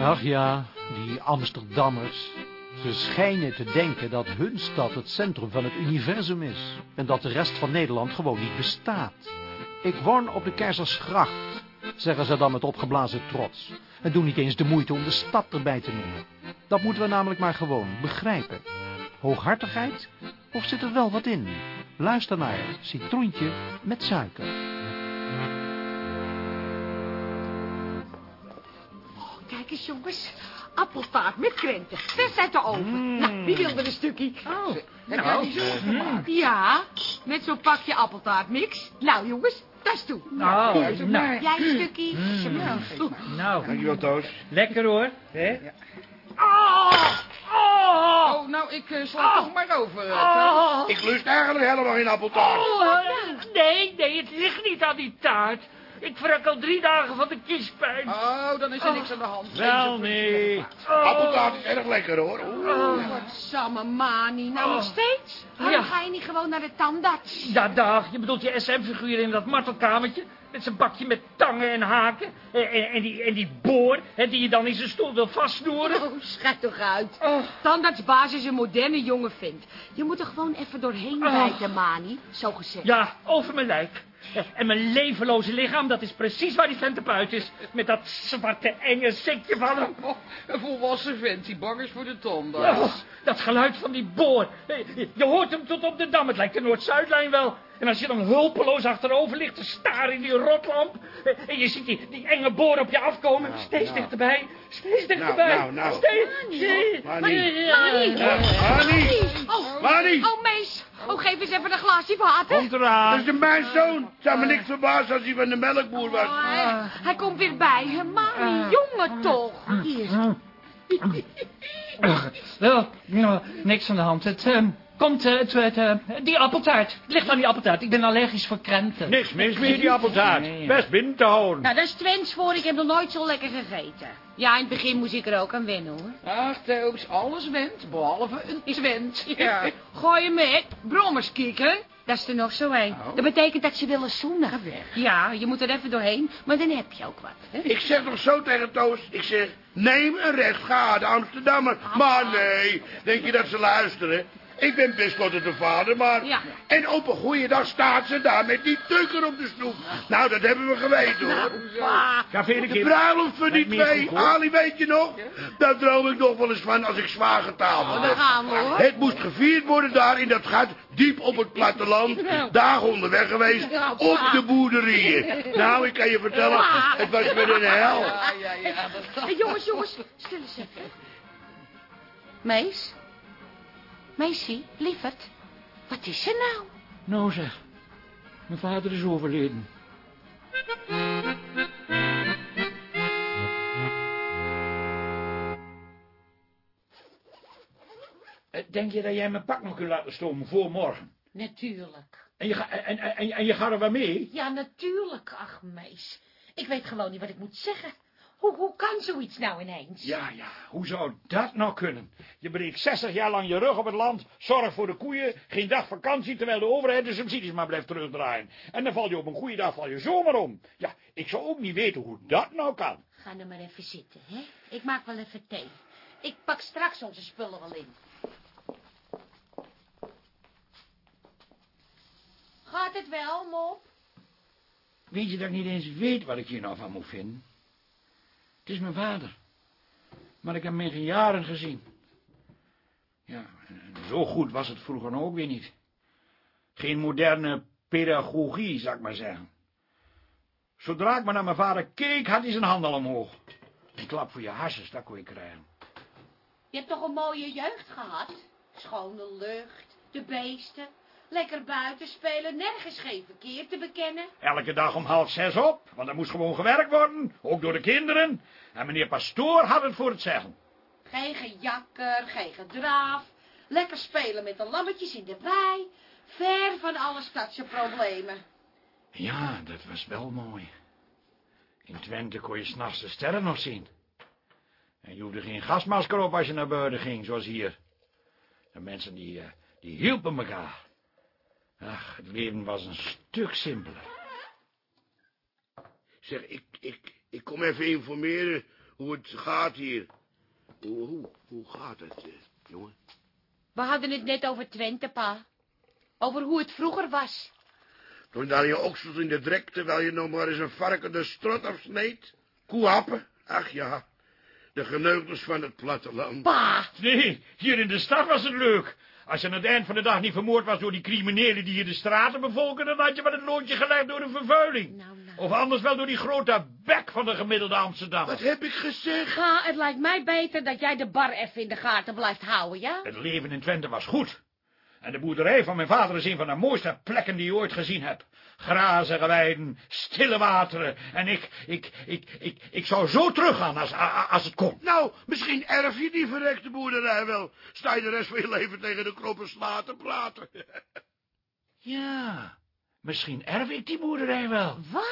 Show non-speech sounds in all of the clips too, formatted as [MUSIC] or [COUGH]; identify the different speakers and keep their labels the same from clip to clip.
Speaker 1: Ach ja, die Amsterdammers. Ze schijnen te denken dat hun stad het centrum van het universum is. En dat de rest van Nederland gewoon niet bestaat. Ik woon op de Keizersgracht, zeggen ze dan met opgeblazen trots. En doen niet eens de moeite om de stad erbij te noemen. Dat moeten we namelijk maar gewoon begrijpen. Hooghartigheid? Of zit er wel wat in? Luister naar Citroentje met suiker.
Speaker 2: Kijk eens, jongens. Appeltaart met krenten. Vers uit de oven. Nou, wie wil er een stukje?
Speaker 3: Oh,
Speaker 2: Heb jij die zo gemaakt? Ja, met zo'n pakje appeltaartmix. Nou, jongens, dat is toe.
Speaker 3: Oh, nou,
Speaker 2: Jij een stukje?
Speaker 3: nou,
Speaker 4: Dankjewel, Toos.
Speaker 3: lekker hoor. Hè?
Speaker 5: Oh, nou, ik eh, sla toch maar over. eh, Toos.
Speaker 4: Ik lust eigenlijk helemaal geen appeltaart.
Speaker 3: Oh, nee, nee, het ligt niet aan die taart. Ik vrek al drie dagen van de kiespijn.
Speaker 5: Oh, dan is er niks aan de hand.
Speaker 3: Wel, nee.
Speaker 4: Appeltaart is erg lekker, hoor. Oeh.
Speaker 2: Wat samme mani. Nou, nog steeds? Waarom
Speaker 3: Ja.
Speaker 2: ga je niet gewoon naar de tandarts?
Speaker 3: Ja, dag. Je bedoelt die SM-figuur in dat martelkamertje? Met zijn bakje met tangen en haken. En, en, en die, en die boor, hè, die je dan in zijn stoel wil vastsnoeren.
Speaker 2: Oh, schijt toch uit.
Speaker 3: Oh.
Speaker 2: Tandartsbaas is een moderne jonge vent. Je moet er gewoon even doorheen
Speaker 3: Oh.
Speaker 2: bijten, mani. Zo gezegd.
Speaker 3: Ja, over mijn lijk. [LAUGHS] En mijn levenloze lichaam, dat is precies waar die vent op uit is. Met dat zwarte enge sikje van hem.
Speaker 5: Oh, een volwassen vent die bang is voor de tandarts.
Speaker 3: Oh, dat geluid van die boor. Je hoort hem tot op de dam. Het lijkt de Noord-Zuidlijn wel. En als je dan hulpeloos achterover ligt te staren in die rotlamp... en je ziet die, die enge boor op je afkomen... steeds dichterbij, steeds dichterbij.
Speaker 4: nou, nou.
Speaker 3: Steeds...
Speaker 4: Mani.
Speaker 2: Mani!
Speaker 4: Ja, Mani.
Speaker 2: Oh, oh, mees. Oh, geef eens even een glaasje water.
Speaker 1: Komt
Speaker 4: Dat
Speaker 1: eraan.
Speaker 4: is mijn zoon. Het zou me niks verbazen als hij van de melkboer was.
Speaker 2: Oh, hij, hij komt weer bij hem. Mani, jongen toch. Hier.
Speaker 3: Wel, nou, niks aan de hand. Het ehm, komt, eh, het, het, eh, die appeltaart. Het ligt aan die appeltaart. Ik ben allergisch voor krenten.
Speaker 1: Niks mis met die appeltaart. Best binnen te houden.
Speaker 2: Nou, dat is Twents voor. Ik heb nog nooit zo lekker gegeten. Ja, in het begin moest ik er ook aan wennen, hoor.
Speaker 5: Ach, Toos, alles went, behalve een Twent. [LAUGHS] Ja.
Speaker 2: Gooi je met brommerskieken. Dat is er nog zo een.
Speaker 5: Oh.
Speaker 2: Dat betekent dat ze willen zoenen.
Speaker 5: Ga weg.
Speaker 2: Ja, je moet er even doorheen, maar dan heb je ook wat. Hè?
Speaker 4: Ik zeg toch zo tegen Toos. Ik zeg, neem een recht, ga de Amsterdammer. Maar nee, denk je dat ze luisteren? Ik ben best wel de vader, maar...
Speaker 2: Ja.
Speaker 4: En op een goede dag staat ze daar met die tukker op de stoep. Nou, dat hebben we geweten, hoor.
Speaker 2: Ah,
Speaker 1: Café de
Speaker 4: De bruiloft van die twee. Ali, weet je nog? Daar droom ik nog wel eens van als ik zwaar getafeld
Speaker 2: daar
Speaker 4: heb.
Speaker 2: gaan we, hoor.
Speaker 4: Het moest gevierd worden daar in dat gat, diep op het platteland. Dagen onderweg geweest, op de boerderijen. Nou, ik kan je vertellen, het was weer een hel.
Speaker 5: Ja, ja, ja. Dat...
Speaker 2: Hey, jongens, jongens, stil eens even. Mees? Meesie, lieverd, wat is er nou?
Speaker 3: Nou zeg, mijn vader is overleden. Eh, Denk je dat jij mijn pak nog kunt laten stomen voor morgen?
Speaker 2: Natuurlijk.
Speaker 3: En je, ga, en, en, en, en je gaat er wel mee?
Speaker 2: Ja, natuurlijk, ach, mees. Ik weet gewoon niet wat ik moet zeggen. Hoe, hoe kan zoiets nou ineens?
Speaker 3: Ja, ja, hoe zou dat nou kunnen? Je breekt 60 jaar lang je rug op het land, zorg voor de koeien, geen dag vakantie, terwijl de overheid de subsidies maar blijft terugdraaien. En dan val je op een goede dag val je zomaar om. Ja, ik zou ook niet weten hoe dat nou kan.
Speaker 2: Ga er maar even zitten, hè? Ik maak wel even thee. Ik pak straks onze spullen wel in. Gaat het wel, mop?
Speaker 3: Weet je dat ik niet eens weet wat ik hier nou van moet vinden? Het is mijn vader. Maar ik heb hem in jaren gezien. Ja, en zo goed was het vroeger nou ook weer niet. Geen moderne pedagogie, zou ik maar zeggen. Zodra ik maar naar mijn vader keek, had hij zijn handen al omhoog. Een klap voor je harsens, dat kon je krijgen.
Speaker 2: Je hebt toch een mooie jeugd gehad? Schone lucht, de beesten, lekker buiten spelen, nergens geen verkeer te bekennen.
Speaker 3: Elke dag om half zes op, want er moest gewoon gewerkt worden, ook door de kinderen. En meneer Pastoor had het voor het zeggen.
Speaker 2: Geen gejakker, geen gedraaf, lekker spelen met de lammetjes in de wei, ver van alle stadse problemen.
Speaker 3: Ja, dat was wel mooi. In Twente kon je s'nachts de sterren nog zien. En je hoefde geen gasmasker op als je naar buiten ging, zoals hier. De mensen die, eh, die hielpen elkaar. Ach, het leven was een stuk simpeler.
Speaker 4: Zeg, ik, ik, ik kom even informeren hoe het gaat hier. Hoe, hoe, hoe gaat het, eh, jongen?
Speaker 2: We hadden het net over Twente, pa. Over hoe het vroeger was.
Speaker 4: Toen daar je oksels in de drek, terwijl je nog maar eens een varken de strot afsneed? Koehappen? Ach ja, de geneugels van het platteland.
Speaker 2: Pa!
Speaker 3: Nee, hier in de stad was het leuk. Als je aan het eind van de dag niet vermoord was door die criminelen die hier de straten bevolken, dan had je wat het loontje gelegd door de vervuiling.
Speaker 2: Nou, nou.
Speaker 3: Of anders wel door die grote bek van de gemiddelde Amsterdammer.
Speaker 4: Wat heb ik gezegd?
Speaker 2: Pa, het lijkt mij beter dat jij de bar even in de gaten blijft houden, ja?
Speaker 3: Het leven in Twente was goed. En de boerderij van mijn vader is een van de mooiste plekken die je ooit gezien hebt. Grazige weiden, stille wateren. En ik, ik, ik, ik, ik zou zo teruggaan als, als het kon.
Speaker 4: Nou, misschien erf je die verrekte boerderij wel. Sta je de rest van je leven tegen de kroppen sla te praten. [LAUGHS]
Speaker 3: Ja, misschien erf ik die boerderij wel.
Speaker 2: Wat?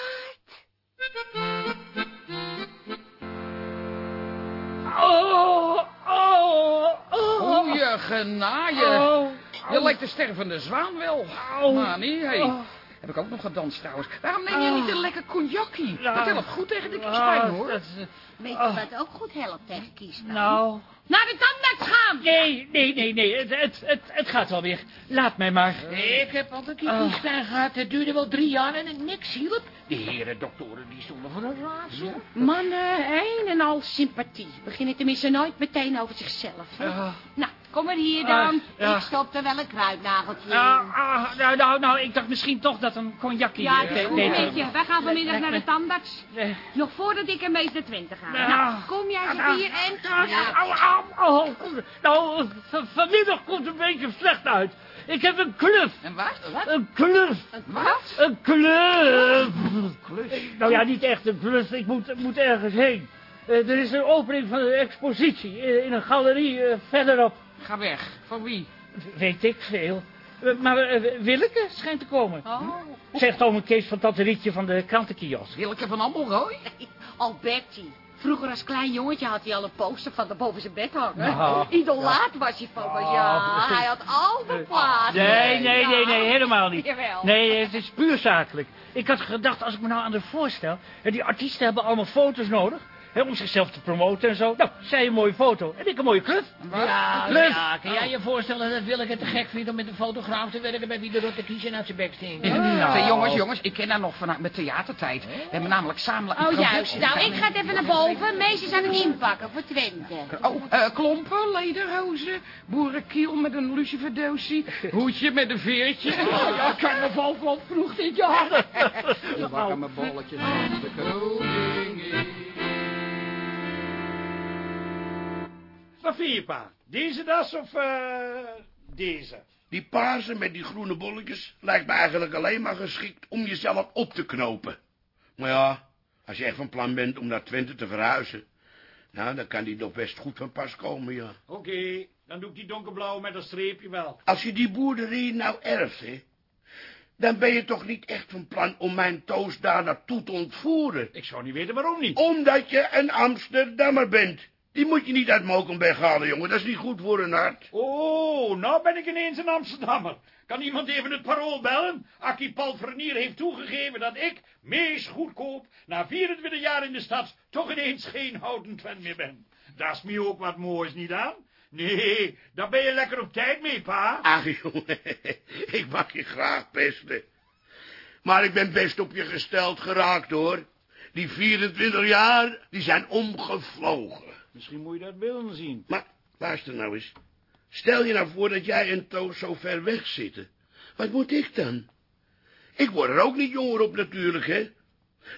Speaker 5: Oh, oh, oh.
Speaker 6: Goeie genaaien.
Speaker 5: Oh.
Speaker 6: Je lijkt de stervende zwaan wel.
Speaker 5: Au.
Speaker 6: Maar nee, hey.
Speaker 5: Oh.
Speaker 6: Heb ik ook nog gedanst trouwens. Waarom neem je niet een lekker cognacje?
Speaker 5: Nou.
Speaker 6: Dat helpt goed tegen de kiespijn, hoor.
Speaker 5: dat is, eh,
Speaker 2: Weet
Speaker 5: Oh.
Speaker 2: je wat ook goed helpt tegen kiespijn?
Speaker 5: nou...
Speaker 2: Naar de tandarts gaan!
Speaker 5: Nee, nee, nee, nee. Het, het, het, het gaat wel weer. Laat mij maar.
Speaker 3: Ik heb altijd die
Speaker 5: Oh.
Speaker 3: kiespijn gehad. Het duurde wel drie jaar en het niks hielp. De heren doktoren die stonden voor een raadsel.
Speaker 2: Mannen, een en al sympathie. Beginnen tenminste nooit meteen over zichzelf. hè?
Speaker 5: Ah.
Speaker 2: Nou, kom maar hier dan.
Speaker 5: Ah, ja.
Speaker 2: Ik stop er wel een kruidnageltje in.
Speaker 5: Ah, ah, nou, nou, nou, ik dacht misschien toch dat een cognacje...
Speaker 2: ja,
Speaker 5: eh,
Speaker 2: het is goed
Speaker 5: beter-
Speaker 2: met je. Wij gaan vanmiddag naar de tandarts.
Speaker 5: Eh,
Speaker 2: Nog voordat ik ermee naar Twente ga.
Speaker 5: Ja.
Speaker 2: Nou, kom jij eens hier en...
Speaker 5: Au. Nou, vanmiddag komt het een beetje slecht uit. Ik heb een kluf.
Speaker 6: En wat?
Speaker 5: Een kluf.
Speaker 6: Wat?
Speaker 5: Een kluf. Nou ja, niet echt een kluf. Ik moet, moet ergens heen. Eh, er is een opening van een expositie eh, in een galerie eh, verderop.
Speaker 6: Ga weg. Van wie?
Speaker 5: Weet ik veel. Eh, maar eh, Willeke schijnt te komen.
Speaker 2: Oh,
Speaker 5: Zegt oom Kees van Tante Rietje van de krantenkiosk.
Speaker 6: Willeke van Ammelrooy? [LAUGHS]
Speaker 2: Alberti. Vroeger als klein jongetje had hij al een poster van de boven zijn bed hangen.
Speaker 5: Nou, [LAUGHS]
Speaker 2: Idolaat was hij van me, ja.
Speaker 5: Oh.
Speaker 2: Hij had al de plaatsen.
Speaker 5: Nee, nee, nee, nee, helemaal niet.
Speaker 2: Jawel.
Speaker 5: Nee, het is puur zakelijk. Ik had gedacht, als ik me nou aan de voorstel... hè, die artiesten hebben allemaal foto's nodig... om zichzelf te promoten en zo. Nou, zij een mooie foto en ik een mooie club.
Speaker 3: Ja,
Speaker 5: Kluf.
Speaker 3: ja, kan jij je voorstellen dat Willeke te gek vindt om met een fotograaf te werken bij wie de rotte kiezen uit zijn bek stinkt?
Speaker 5: Nou.
Speaker 6: Zeg, jongens, jongens, ik ken haar nog vanuit mijn theatertijd. We hebben namelijk samen... een
Speaker 2: Oh, juist. Nou, ik ga het even naar boven. Meisjes aan het inpakken voor Twente.
Speaker 6: Oh, eh, klompen, lederhozen, boerenkiel met een luciferdoosje, hoedje met een veertje. [LAUGHS] Ja, carnaval van vroeg dit jaar. [LAUGHS] Je wakker mijn bolletjes van de koningin.
Speaker 3: Wat vind je, pa? Deze das of eh, deze?
Speaker 4: Die paarse met die groene bolletjes lijkt me eigenlijk alleen maar geschikt om jezelf op te knopen. Maar ja, als je echt van plan bent om naar Twente te verhuizen, nou, dan kan die nog best goed van pas komen, ja.
Speaker 3: Oké, dan doe ik die donkerblauwe met een streepje wel.
Speaker 4: Als je die boerderie nou erft, hè, dan ben je toch niet echt van plan om mijn toos daar naartoe te ontvoeren.
Speaker 3: Ik zou niet weten waarom niet.
Speaker 4: Omdat je een Amsterdammer bent. Die moet je niet uit Mokenberg halen, jongen. Dat is niet goed voor een hart.
Speaker 3: Oh, nou ben ik ineens een Amsterdammer. Kan iemand even het parool bellen? Akkie Palfrenier heeft toegegeven dat ik, meest goedkoop, na 24 jaar in de stad, toch ineens geen houten Twent meer ben. Dat is me ook wat moois, niet aan? Nee, daar ben je lekker op tijd mee, pa.
Speaker 4: Ach, jongen, [LAUGHS] ik mag je graag pesten. Maar ik ben best op je gesteld geraakt, hoor. Die 24 jaar, die zijn omgevlogen.
Speaker 3: Misschien moet je dat beelden zien.
Speaker 4: Maar, luister nou eens. Stel je nou voor dat jij en Toos zo ver weg zitten. Wat moet ik dan? Ik word er ook niet jonger op natuurlijk, hè.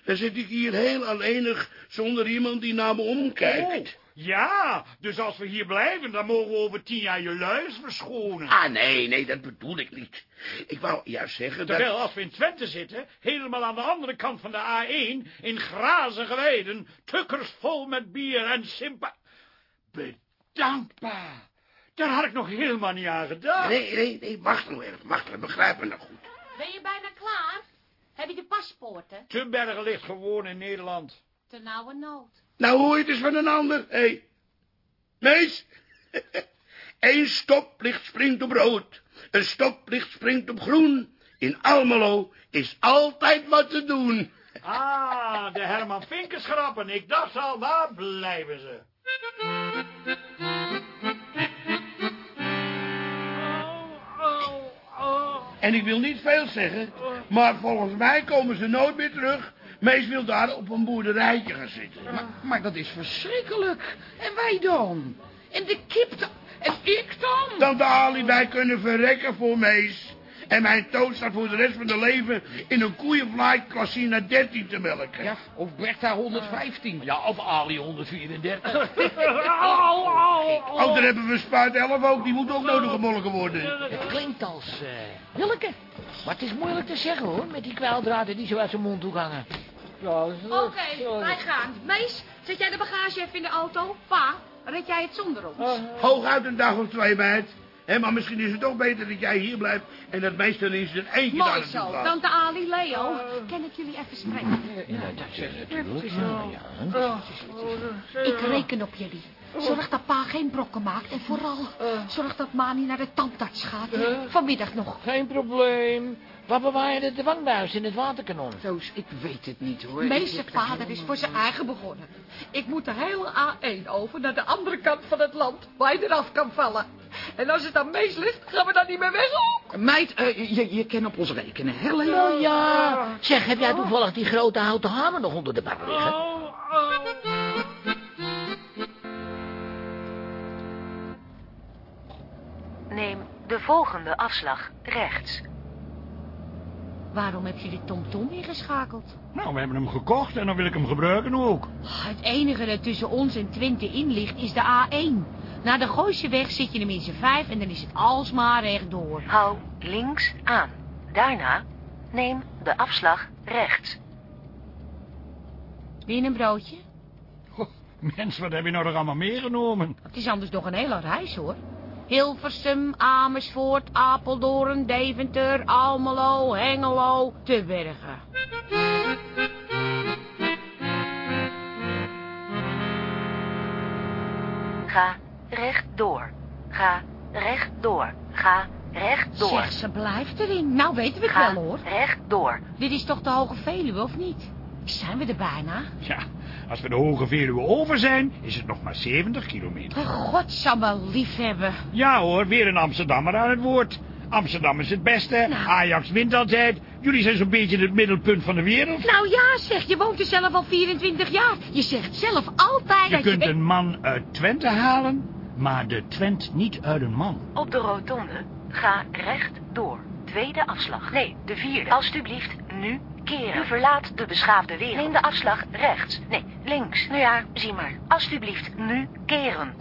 Speaker 4: Dan zit ik hier heel alleenig, zonder iemand die naar me omkijkt.
Speaker 3: Ja, dus als we hier blijven, dan mogen we over tien jaar je luis verschonen.
Speaker 4: Ah, nee, nee, dat bedoel ik niet. Ik wou juist zeggen dat...
Speaker 3: Terwijl als we in Twente zitten, helemaal aan de andere kant van de A1, in grazige weiden, tukkers vol met bier en sympa... Bedankt, pa. Daar had ik nog helemaal niet aan gedacht.
Speaker 4: Nee, nee, nee, wacht nou even, wacht even, begrijp me nou goed.
Speaker 2: Ben je bijna klaar? Heb je de paspoorten?
Speaker 3: Tumbergen ligt gewoon in Nederland.
Speaker 2: Nauwe nood.
Speaker 4: Nou hoor je het eens van een ander, hé. Hey. Mees, [LAUGHS] Eén stoplicht springt op rood, een stoplicht springt op groen. In Almelo is altijd wat te doen. [LAUGHS]
Speaker 3: Ah, de Herman Vinkenschrappen. Ik dacht al, waar blijven ze?
Speaker 4: En ik wil niet veel zeggen, maar volgens mij komen ze nooit meer terug. Mees wil daar op een boerderijtje gaan zitten.
Speaker 6: Maar, maar dat is verschrikkelijk. En wij dan? En de kip dan? En ik dan?
Speaker 4: Dan de Ali wij kunnen verrekken voor Mees. En mijn toon staat voor de rest van de leven in een koeienvlaai Klassina 13 te melken.
Speaker 6: Ja, of Bertha 115.
Speaker 5: Ja, of Ali 134. [LAUGHS]
Speaker 4: Oh, dan hebben we spuit 11 ook, die moet ook nodig gemolken worden.
Speaker 5: Het klinkt als uh, Willeke. Maar het is moeilijk te zeggen hoor, met die kwaaldraden die zo uit zijn mond toe hangen.
Speaker 2: Oké, wij gaan. Mees, zet jij de bagage even in de auto? Pa, red jij het zonder ons?
Speaker 4: Hooguit een dag of twee, meid. Hé, maar misschien is het toch beter dat jij hier blijft en dat meester in zijn eentje daar
Speaker 2: Mooi
Speaker 4: naartoe
Speaker 2: zo. Tante Ali, Leo, kan ik jullie even spreken?
Speaker 5: Ja, dat zeg natuurlijk. Ja.
Speaker 2: Ik reken op jullie. Zorg dat pa geen brokken maakt en vooral zorg dat ma niet naar de tandarts gaat. Vanmiddag nog.
Speaker 5: Geen probleem. Waar bewaar je de dwangbuis in het waterkanon?
Speaker 6: Toos, ik weet het niet hoor.
Speaker 2: Meeste
Speaker 6: Ik heb er
Speaker 2: vader is voor zijn eigen begonnen. Ik moet de hele A1 over naar de andere kant van het land, waar je eraf kan vallen. En als het aan Mees ligt, gaan we dan niet meer weg ook.
Speaker 6: Meid, eh, je, je kan op ons rekenen, hè, Leo?
Speaker 5: Nou ja. Zeg, heb jij toevallig die grote houten hamer nog onder de bank liggen?
Speaker 7: Neem de volgende afslag rechts.
Speaker 2: Waarom heb je die TomTom ingeschakeld?
Speaker 3: Nou, we hebben hem gekocht en dan wil ik hem gebruiken ook.
Speaker 2: Het enige dat tussen ons en Twente in ligt is de A1. Na de Gooisjeweg zit je hem in z'n vijf en dan is het alsmaar rechtdoor.
Speaker 7: Hou links aan. Daarna neem de afslag rechts.
Speaker 2: Wil je een broodje?
Speaker 3: Mens, wat heb je nou er allemaal meegenomen?
Speaker 2: Het is anders nog een hele reis hoor. Hilversum, Amersfoort, Apeldoorn, Deventer, Almelo, Hengelo, te Bergen.
Speaker 7: Ga rechtdoor. Ga rechtdoor. Ga rechtdoor.
Speaker 2: Zeg, ze blijft erin. Nou weten we het
Speaker 7: Ga
Speaker 2: wel hoor.
Speaker 7: rechtdoor.
Speaker 2: Dit is toch de Hoge Veluwe, of niet? Zijn we er bijna?
Speaker 3: Ja, als we de Hoge Veluwe over zijn, is het nog maar 70 kilometer.
Speaker 2: Oh, God zal me lief hebben.
Speaker 3: Ja hoor, weer een Amsterdammer aan het woord. Amsterdam is het beste,
Speaker 2: Nou.
Speaker 3: Ajax wint altijd. Jullie zijn zo'n beetje het middelpunt van de wereld.
Speaker 2: Nou ja, zeg, je woont er zelf al 24 jaar. Je zegt zelf altijd
Speaker 3: Je
Speaker 2: dat
Speaker 3: kunt
Speaker 2: je...
Speaker 3: een man uit Twente halen, maar de Twent niet uit een man.
Speaker 7: Op de rotonde. Ga rechtdoor. Tweede afslag. Nee, de vierde. Alsjeblieft, nu keren. U verlaat de beschaafde wereld. Neem de afslag rechts. Nee, links. Nou ja, zie maar. Alsjeblieft, nu keren.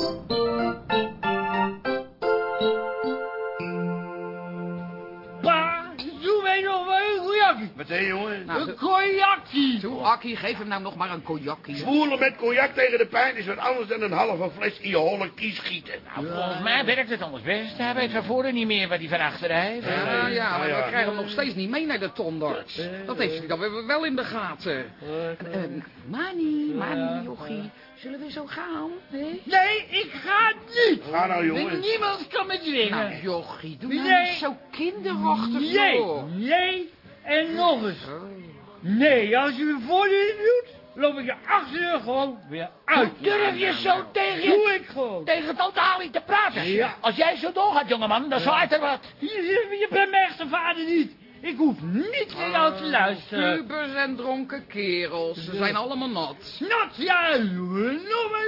Speaker 5: Wel een cognacje.
Speaker 4: Meteen, jongen.
Speaker 6: Nou,
Speaker 5: Een cognacje.
Speaker 6: Toe, Akkie, geef hem nou nog maar een cognacje.
Speaker 4: Zwoelen met cognac tegen de pijn is wat anders dan een halve fles in je holle kies schieten.
Speaker 5: Nou, volgens mij werkt het anders best. Hij weet van voren niet meer wat hij van achteren heeft.
Speaker 6: Ja, ja, maar
Speaker 4: Nou
Speaker 6: we krijgen hem nog steeds niet mee naar de tondarts. Dat heeft hij dan wel in de gaten. Uh, Mani, Mani, jochie. Zullen we zo gaan? hè?
Speaker 5: Nee, ik ga niet.
Speaker 4: Ga nou, jongen.
Speaker 5: Niemand kan me dwingen.
Speaker 6: Nou, jochie, doe nou
Speaker 5: Nee.
Speaker 6: niet zo kinderachtig,
Speaker 5: Nee,
Speaker 6: joh.
Speaker 5: nee en nog eens. Nee, als u me voordelen doet, loop ik je achter je gewoon weer uit.
Speaker 8: Durf je zo tegen je...
Speaker 5: Doe ik gewoon.
Speaker 8: Tegen Tante Ali te praten?
Speaker 5: Ja.
Speaker 8: Als jij zo doorgaat, jongeman, dan zwaait er wat.
Speaker 5: Je, je, je bent mijn echte vader niet. Ik hoef niet naar jou te luisteren.
Speaker 6: Pubers en dronken kerels, ze zijn allemaal nat.
Speaker 5: Not ja, jongen.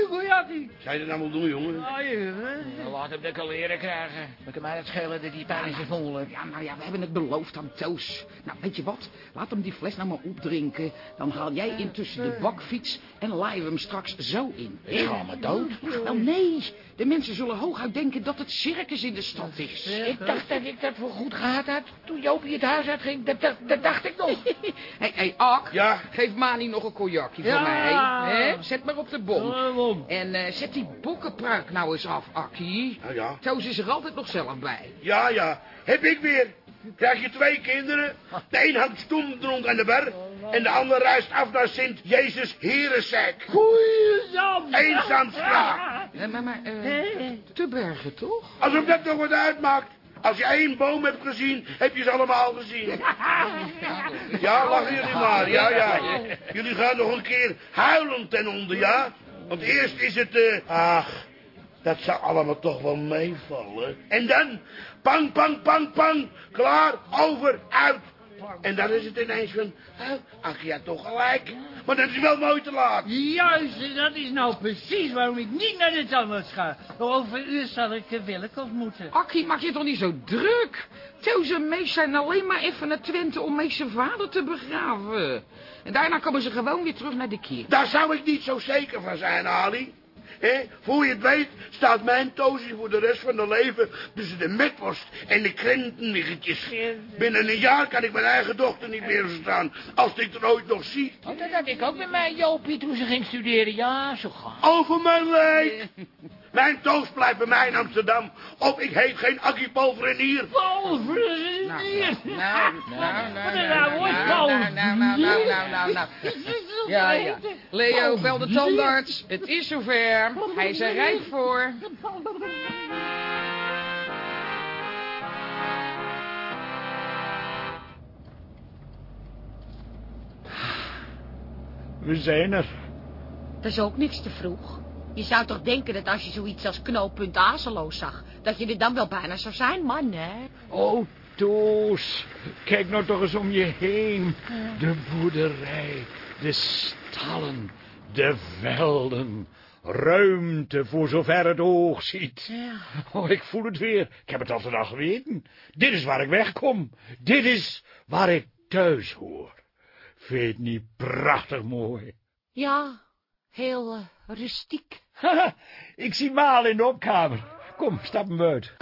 Speaker 5: Cognacje.
Speaker 4: Zou je dat nou wel doen, jongen?
Speaker 5: Ah, jongen.
Speaker 8: Nou, laat hem de leren krijgen. Dan kan mij het schelen dat die pijn is gevoelig.
Speaker 6: Ja, nou ja, we hebben het beloofd aan Toos. Nou, weet je wat? Laat hem die fles nou maar opdrinken. Dan haal jij intussen de bakfiets en laaien we hem straks zo in.
Speaker 8: Ik ga me dood.
Speaker 6: Ach, wel nee. De mensen zullen hooguit denken dat het circus in de stad is.
Speaker 8: Ik dacht dat ik dat voor goed gehad had. Toen Jopie het huis dat, dat, dat dacht ik nog. [LAUGHS]
Speaker 6: Hé, hé, hey, Ak.
Speaker 4: Ja.
Speaker 6: Geef Mani nog een cognacje voor
Speaker 5: Ja.
Speaker 6: mij. Hè? Zet maar op de.
Speaker 5: Waarom?
Speaker 6: En eh, zet die bokkenpruik nou eens af, Akkie.
Speaker 4: Nou ja.
Speaker 6: Toos is er altijd nog zelf bij.
Speaker 4: Ja, ja. Heb ik weer. Krijg je twee kinderen. De een hangt stoemdronk aan de bar. En de ander reist af naar Sint Jezus Herenzijk.
Speaker 5: Goeie
Speaker 4: Eenzaam straat.
Speaker 6: Eh, maar, maar, eh, te bergen, toch?
Speaker 4: Alsof dat nog wat uitmaakt. Als je één boom hebt gezien, heb je ze allemaal gezien. Ja, lachen jullie maar. Ja, ja. Jullie gaan nog een keer huilend ten onder, ja? Want eerst is het, eh... ach, dat zou allemaal toch wel meevallen. En dan, pang, pang, pang, pang, klaar, over, uit. En dan is het ineens van, ach ja, toch gelijk. Maar dat is wel mooi te laat.
Speaker 5: Juist, dat is nou precies waarom ik niet naar de tandarts ga. Over een uur zal ik eh, Willeke ontmoeten.
Speaker 6: Akkie, maak je toch niet zo druk? Toos en Mees zijn alleen maar even naar Twente om Mees zijn vader te begraven. En daarna komen ze gewoon weer terug naar de kerk.
Speaker 4: Daar zou ik niet zo zeker van zijn, Ali. Hé, voor je het weet staat mijn toosje voor de rest van mijn leven tussen de metworst en de krentenliggetjes. Binnen een jaar kan ik mijn eigen dochter niet meer verstaan, als ik er ooit nog zie.
Speaker 8: Oh, dat had ik ook met mijn Jopie toen ze ging studeren. Ja, zo gaat.
Speaker 4: Over mijn lijk. Mijn toos blijft bij mij in Amsterdam, of ik heet geen Akkie!
Speaker 8: Nou, nou, nou, nou,
Speaker 5: nou woord,
Speaker 8: nou, nou, nou, nou, nou, nou, nou, nou. Ja, ja. Leo, bel de tandarts. Het is zover. Hij is er rijp voor.
Speaker 3: We zijn er.
Speaker 2: Dat is ook niks te vroeg. Je zou toch denken dat als je zoiets als knooppunt Azeloos zag... dat je er dan wel bijna zou zijn, man, hè?
Speaker 3: Oh, Toos. Kijk nou toch eens om je heen. De boerderij, de stallen, de velden. Ruimte voor zover het oog ziet. Oh, ik voel het weer. Ik heb het altijd al geweten. Dit is waar ik wegkom. Dit is waar ik thuis hoor. Vind je het niet prachtig mooi?
Speaker 2: Ja, heel eh, rustiek.
Speaker 3: Haha, ik zie Maal in de opkamer. Kom, stap hem uit.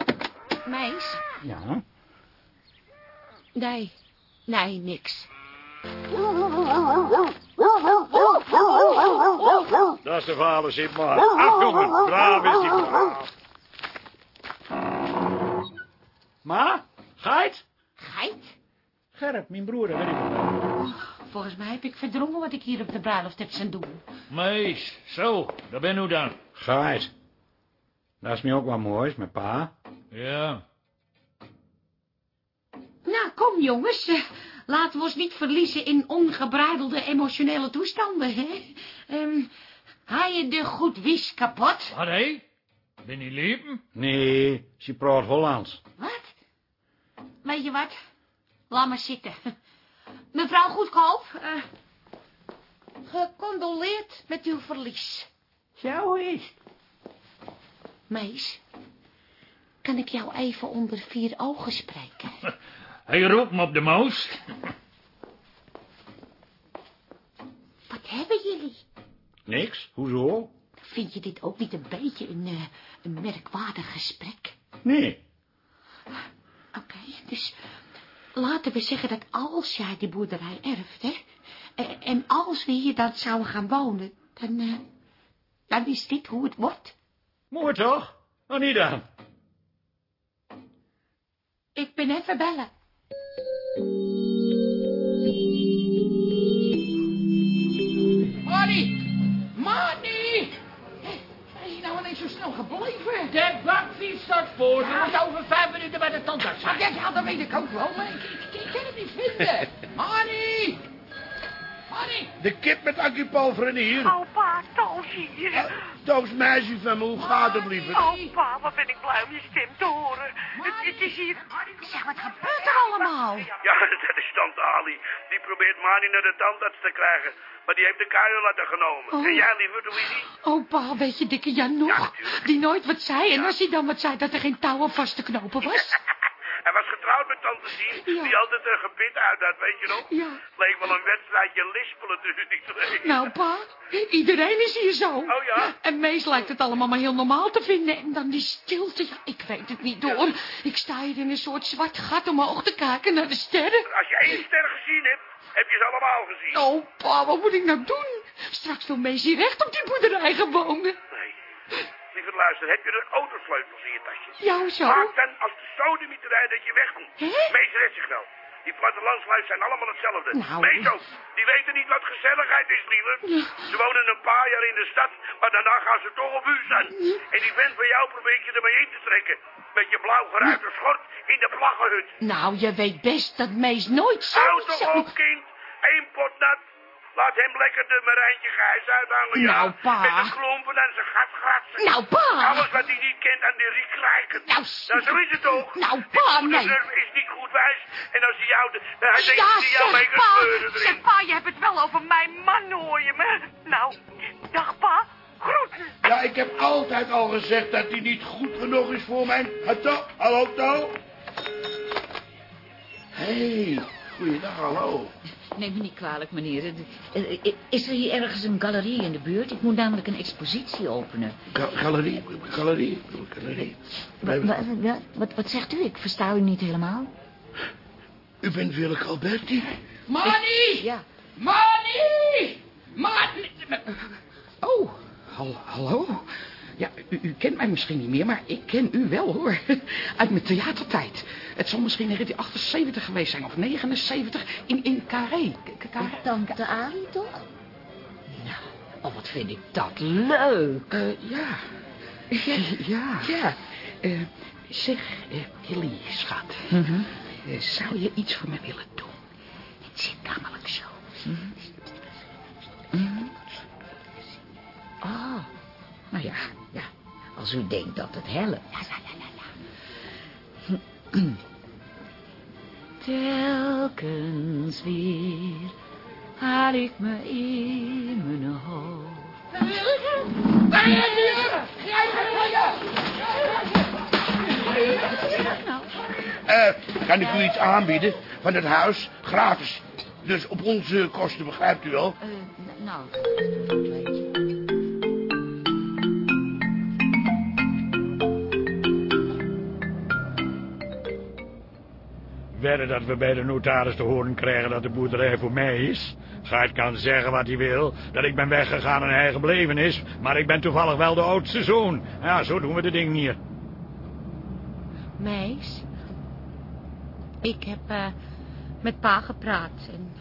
Speaker 2: Meis?
Speaker 3: Ja?
Speaker 2: Nee, nee, niks.
Speaker 3: Dat is de vader, zit maar. Ach, jongen, braaf is die braaf. Ma, geit?
Speaker 2: Geit?
Speaker 3: Gerrit, mijn broer, dat weet ik wel.
Speaker 2: Volgens mij heb ik verdrongen wat ik hier op de bruiloft heb zijn doen.
Speaker 5: Mees, zo, daar ben u dan.
Speaker 3: Geit. Dat is me ook wel mooi, met pa.
Speaker 5: Ja.
Speaker 2: Nou, kom jongens. Laten we ons niet verliezen in ongebreidelde emotionele toestanden, hè? Ehm haal je de goed wis kapot?
Speaker 5: Wat, hé? Ben je liepen?
Speaker 3: Nee, ze praat Hollands.
Speaker 2: Wat? Weet je wat? Laat maar zitten. Mevrouw Goedkoop, eh gecondoleerd met uw verlies.
Speaker 8: Zo is
Speaker 2: Mees, kan ik jou even onder vier ogen spreken? [LAUGHS]
Speaker 5: Hij roept me op de moos.
Speaker 2: Wat hebben jullie?
Speaker 3: Niks, hoezo?
Speaker 2: Vind je dit ook niet een beetje een, eh, een merkwaardig gesprek?
Speaker 3: Nee.
Speaker 2: Oké, dus laten we zeggen dat als jij die boerderij erft, hè, eh, en als we hier dan zouden gaan wonen, dan, eh, dan is dit hoe het wordt.
Speaker 3: Mooi toch? Oh, niet dan.
Speaker 2: Ik ben even bellen.
Speaker 8: Staat voor. Ze moet over vijf minuten bij de tandarts zijn.
Speaker 6: ja, ja, dat weet ik ook wel, maar ik, ik, ik kan het niet vinden. [LAUGHS] Manny!
Speaker 4: De kip met Akkie Palfrenier.
Speaker 9: Opa, Toos hier.
Speaker 4: Uh, Toos meisje van me, hoe gaat het liever?
Speaker 9: Opa, wat ben ik blij om je stem te horen. Het, het is hier...
Speaker 2: Zeg, wat gebeurt er allemaal?
Speaker 4: Ja, [LAUGHS] dat is tante Ali. Die probeert Mani naar de tandarts te krijgen. Maar die heeft de kuienlatter genomen.
Speaker 2: Oh.
Speaker 4: En jij, liever, hoe is die?
Speaker 2: Opa, weet je dikke Jan
Speaker 4: Ja,
Speaker 2: nog? Die nooit wat zei. En als hij dan wat zei, dat er geen touw aan vast te knopen was. [LAUGHS]
Speaker 4: Hij was getrouwd met tante Sien,
Speaker 2: Ja.
Speaker 4: die altijd een gebit uit had, weet je nog?
Speaker 2: Ja.
Speaker 4: Leek wel een wedstrijdje lispelen tussen die twee.
Speaker 2: Nou, pa, iedereen is hier zo.
Speaker 4: Oh, ja?
Speaker 2: En Mees lijkt het allemaal maar heel normaal te vinden. En dan die stilte, ja, ik weet het niet door. Ik sta hier in een soort zwart gat omhoog te kijken naar de sterren.
Speaker 4: Als je één ster gezien hebt, heb je ze allemaal gezien.
Speaker 2: Oh, pa, wat moet ik nou doen? Straks wil Mees hier recht op die boerderij gaan wonen.
Speaker 4: Nee. Liever luister, heb je de autosleutels in je tasje?
Speaker 2: Jou zo?
Speaker 4: Maak dan als de sodemieterij dat je wegkomt. Redt zich wel. Die plattelandslui zijn allemaal hetzelfde.
Speaker 2: Nou.
Speaker 4: Ook, die weten niet wat gezelligheid is, liever. Ze wonen een paar jaar in de stad, maar daarna gaan ze toch op huis aan. En die vent van jou probeert je ermee in te trekken. Met je blauw geruite schort in de plaggenhut.
Speaker 2: Nou, je weet best dat Mees nooit zo...
Speaker 4: Hou toch op, kind. Eén pot nat. Laat hem lekker de Marijntje Gijs uithangen, ja.
Speaker 2: Nou, pa.
Speaker 4: Met de klompen en zijn gat gratsen.
Speaker 2: Nou, pa.
Speaker 4: Alles wat hij niet kent aan de riek krijgen.
Speaker 2: Nou,
Speaker 4: Nou, zo is het toch?
Speaker 2: Nou,
Speaker 4: Die
Speaker 2: pa, nee.
Speaker 4: is niet goed wijs. En als hij jou... De, hij denkt
Speaker 2: Ja,
Speaker 4: dat hij jou kan
Speaker 2: pa.
Speaker 9: Zeg, pa, je hebt het wel over mijn man, hoor je me? Nou, dag, pa. Groeten.
Speaker 4: Ja, ik heb altijd al gezegd dat hij niet goed genoeg is voor mijn... Hallo, hallo, hallo. Hé, hey, goeiedag, hallo.
Speaker 10: Neem me niet kwalijk, meneer. Is er hier ergens een galerie in de buurt? Ik moet namelijk een expositie openen.
Speaker 4: Ga- Galerie, galerie, galerie.
Speaker 10: Wa- wa- wa- Wat, wat zegt u? Ik versta u niet helemaal.
Speaker 4: U bent Willeke Alberti?
Speaker 8: Manny!
Speaker 10: Ja.
Speaker 8: Manny! Manny! Oh, hal- hallo. Ja, u, u kent mij misschien niet meer, maar ik ken u wel, hoor. [LAUGHS] Uit mijn theatertijd. Het zal misschien in 1978 geweest zijn, of 79, in, in Carré.
Speaker 10: Tante Ali, toch? Nou, oh, wat vind ik dat leuk.
Speaker 8: Eh, ja. [LAUGHS] ja. Ja. Eh, zeg, eh, Hilly, schat.
Speaker 10: Mhm.
Speaker 8: eh, zou je iets voor me willen doen?
Speaker 10: Het zit namelijk zo. Oh, nou ja, ja. Als u denkt dat het helpt. Ja, ja, ja, ja, ja. [CLEARS THROAT] Telkens weer haal ik me in mijn hoofd.
Speaker 4: Eh, kan ik u iets aanbieden van het huis? Gratis. Dus op onze kosten, begrijpt u wel?
Speaker 10: N- nou,
Speaker 3: Wedden dat we bij de notaris te horen krijgen dat de boerderij voor mij is. Geit kan zeggen wat hij wil, dat ik ben weggegaan en hij gebleven is, maar ik ben toevallig wel de oudste zoon. Ja, zo doen we de dingen hier.
Speaker 2: Meis, ik heb eh, met pa gepraat. En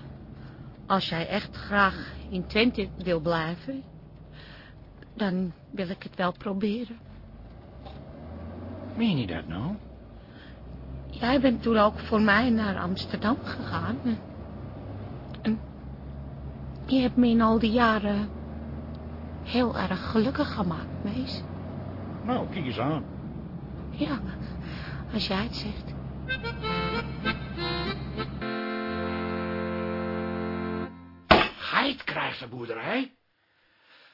Speaker 2: als jij echt graag in Twente wil blijven, dan wil ik het wel proberen.
Speaker 3: Meen je dat nou?
Speaker 2: Jij bent toen ook voor mij naar Amsterdam gegaan. En je hebt me in al die jaren heel erg gelukkig gemaakt, Mees.
Speaker 3: Nou, kijk eens aan.
Speaker 2: Ja, als jij het zegt.
Speaker 3: Geit krijgt de boerderij?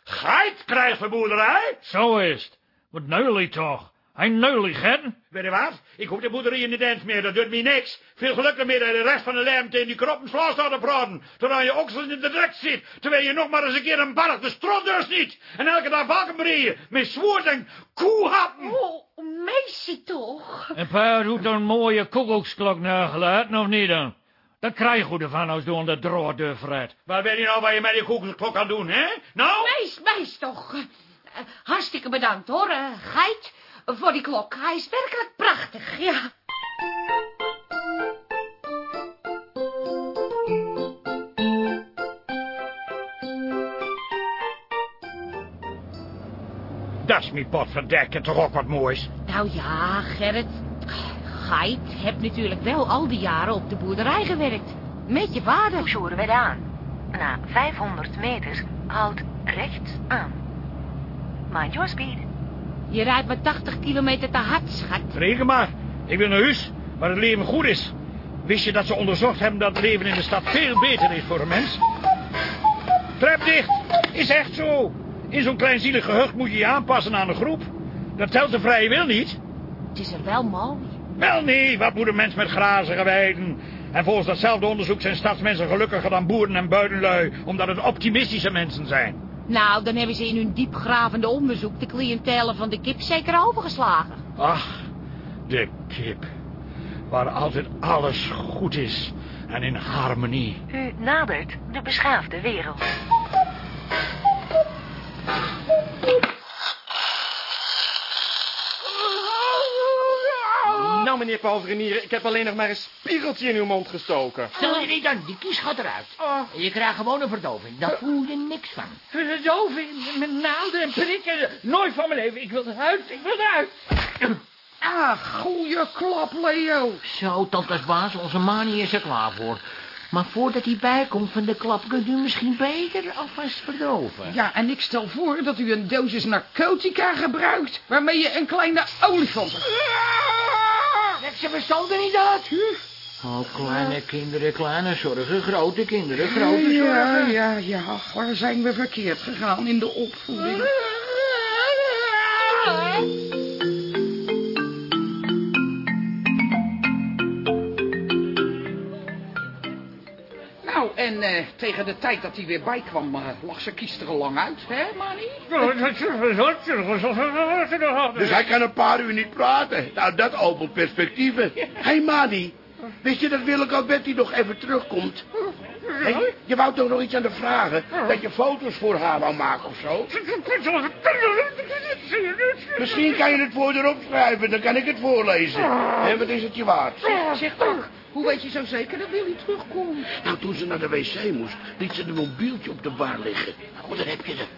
Speaker 3: Geit krijgt de boerderij?
Speaker 5: Zo is het. Wat neulie toch. Hij neulie, Gerten.
Speaker 3: Weet je wat? Ik hoef de boerderij in de dens meer, dat doet me niks. Veel geluk ermee dat de rest van de lijmte in die kroppen vlas staat te praten. Terwijl je oksel in de drek zit. Terwijl je nog maar eens een keer een barg de strot dus niet. En elke dag bakken breien. Met zwoord en koehappen.
Speaker 2: Oh, meisje toch.
Speaker 5: En pa doet een mooie koekoeksklok nagelaten, of niet dan? Dat krijg je ervan als door de droogdeur fret.
Speaker 3: Wat weet je nou wat je met die koekersklok kan doen, hè? Nou?
Speaker 2: Meis, meis toch. Eh, hartstikke bedankt hoor, eh, Geit, voor die klok. Hij is werkelijk prachtig, ja.
Speaker 3: Dat is mijn potverdekken toch ook wat moois.
Speaker 2: Nou ja, Gerrit. Geit hebt natuurlijk wel al die jaren op de boerderij gewerkt. Met je vader.
Speaker 7: Toezoren wij aan. Na 500 meter houd rechts aan. Mind your speed.
Speaker 2: Je rijdt maar 80 kilometer te hard, schat.
Speaker 3: Reken maar. Ik wil naar huis, waar het leven goed is. Wist je dat ze onderzocht hebben dat het leven in de stad veel beter is voor een mens? Trap dicht. Is echt zo. In zo'n klein zielig gehucht moet je je aanpassen aan de groep. Dat telt de vrije wil niet.
Speaker 2: Het is er wel mooi.
Speaker 3: Wel nee, wat moet een mens met grazige weiden? En volgens datzelfde onderzoek zijn stadsmensen gelukkiger dan boeren en buitenlui, omdat het optimistische mensen zijn.
Speaker 2: Nou, dan hebben ze in hun diepgravende onderzoek de cliëntelen van de kip zeker overgeslagen.
Speaker 3: Ach, de kip. Waar altijd alles goed is en in harmonie.
Speaker 7: U nadert de beschaafde wereld.
Speaker 8: Nou,
Speaker 11: meneer Palvrenier, ik heb alleen nog maar een spiegeltje in uw mond gestoken.
Speaker 8: Stel je niet aan, die kies gaat eruit.
Speaker 5: Oh.
Speaker 8: Je krijgt gewoon een verdoving. Daar voel je niks van.
Speaker 5: Verdoving, met naalden en prikken. Nooit van mijn leven. Ik wil eruit, ik wil eruit.
Speaker 6: Ah, goeie klap, Leo.
Speaker 8: Zo, tantes baas, onze manie is er klaar voor. Maar voordat hij bijkomt van de klap, kunt u misschien beter alvast verdoven.
Speaker 6: Ja, en ik stel voor dat u een dosis narcotica gebruikt... waarmee je een kleine olifant...
Speaker 8: Ze bestonden niet uit. Oh, kleine kinderen, kleine zorgen, grote kinderen, grote
Speaker 6: Ja,
Speaker 8: zorgen.
Speaker 6: ja, ja. Waar zijn we verkeerd gegaan in de opvoeding? En eh, tegen de tijd dat hij weer bijkwam, eh, lag ze kies er al lang uit, hè, Manny?
Speaker 4: Dus hij kan een paar uur niet praten. Nou, dat opent perspectieven. Hé, hey, Mani. Wist je dat Willeke Alberti nog even terugkomt? Je wou toch nog iets aan de vragen? Dat je foto's voor haar wou maken of zo? Misschien kan je het voor erop schrijven, dan kan ik het voorlezen. Hé, wat is het je waard?
Speaker 6: Zeg toch, hoe weet je zo zeker dat Willy terugkomt?
Speaker 4: Nou, toen ze naar de wc moest, liet ze een mobieltje op de bar liggen. Oh, daar heb je het.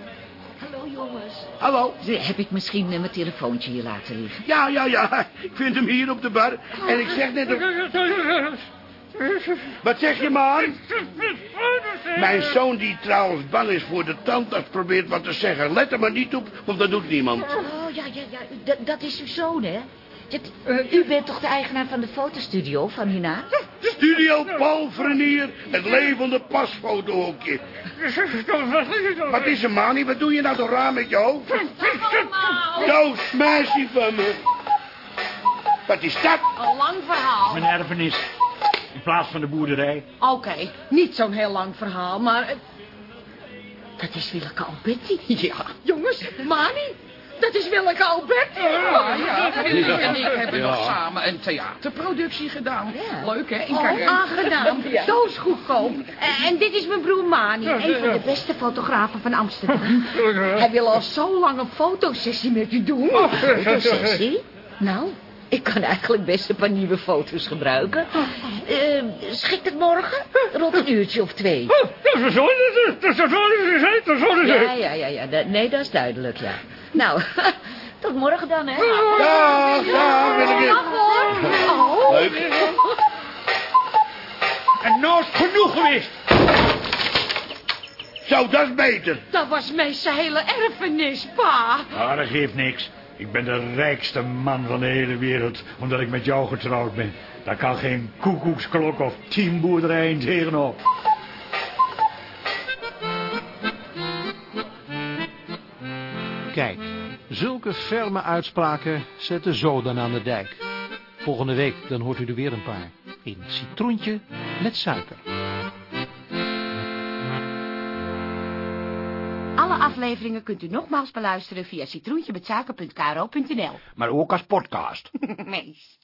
Speaker 10: Hallo, jongens.
Speaker 4: Hallo?
Speaker 10: Heb ik misschien eh, mijn telefoontje hier laten liggen?
Speaker 4: Ja, ja, ja. Ik vind hem hier op de bar. En ik zeg net... Een... Wat zeg je, man? Mijn zoon die trouwens bang is voor de tandarts probeert wat te zeggen. Let er maar niet op, want dat doet niemand.
Speaker 10: Oh, ja, ja, ja. Dat, dat is uw zoon, hè? Dat- u bent toch de eigenaar van de fotostudio van hierna?
Speaker 4: Studio Paul Vernier, het levende pasfotohokje. Wat is er, Mani? Wat doe je nou toch raar met je hoofd? Zo, smash die van me. Wat is dat?
Speaker 2: Een lang verhaal.
Speaker 8: Mijn erfenis. In plaats van de boerderij.
Speaker 2: Oké, niet zo'n heel lang verhaal, maar... eh,
Speaker 10: Dat is Willeke Alberti. [LAUGHS]
Speaker 6: Ja,
Speaker 2: Jongens, Mani, dat is Willeke Alberti.
Speaker 6: ja, ja. Willy en ik hebben
Speaker 4: Ja.
Speaker 6: nog samen een theaterproductie gedaan.
Speaker 10: Ja.
Speaker 6: Leuk, hè? In
Speaker 2: Oh, aangenaam. [LAUGHS] Zo is goedkoop. En, en dit is mijn broer Mani.
Speaker 10: Een van de beste fotografen van Amsterdam. [LAUGHS]
Speaker 2: Hij wil al zo lang een fotosessie met u doen.
Speaker 10: Fotosessie? Nou, ik kan eigenlijk best een paar nieuwe foto's gebruiken. Eh, schikt het morgen? Rond een uurtje of twee. Ja, ja, ja, ja. da- Nee, dat is duidelijk, ja. Nou, [LAUGHS] tot morgen dan, hè.
Speaker 4: Dag, dag, Willeke.
Speaker 2: Oh.
Speaker 4: Leuk.
Speaker 8: En nou is het genoeg geweest.
Speaker 4: Zo, dat is beter.
Speaker 2: Dat was mijn hele erfenis, pa.
Speaker 3: Ah, dat geeft niks. Ik ben de rijkste man van de hele wereld, omdat ik met jou getrouwd ben. Daar kan geen koekoeksklok of tien boerderijen tegenop.
Speaker 1: Kijk, zulke ferme uitspraken zetten zoden aan de dijk. Volgende week dan hoort u er weer een paar. In citroentje met suiker.
Speaker 2: Afleveringen kunt u nogmaals beluisteren via citroentjemetsuiker.kro.nl.
Speaker 8: Maar ook als podcast. [LAUGHS]
Speaker 2: Mees.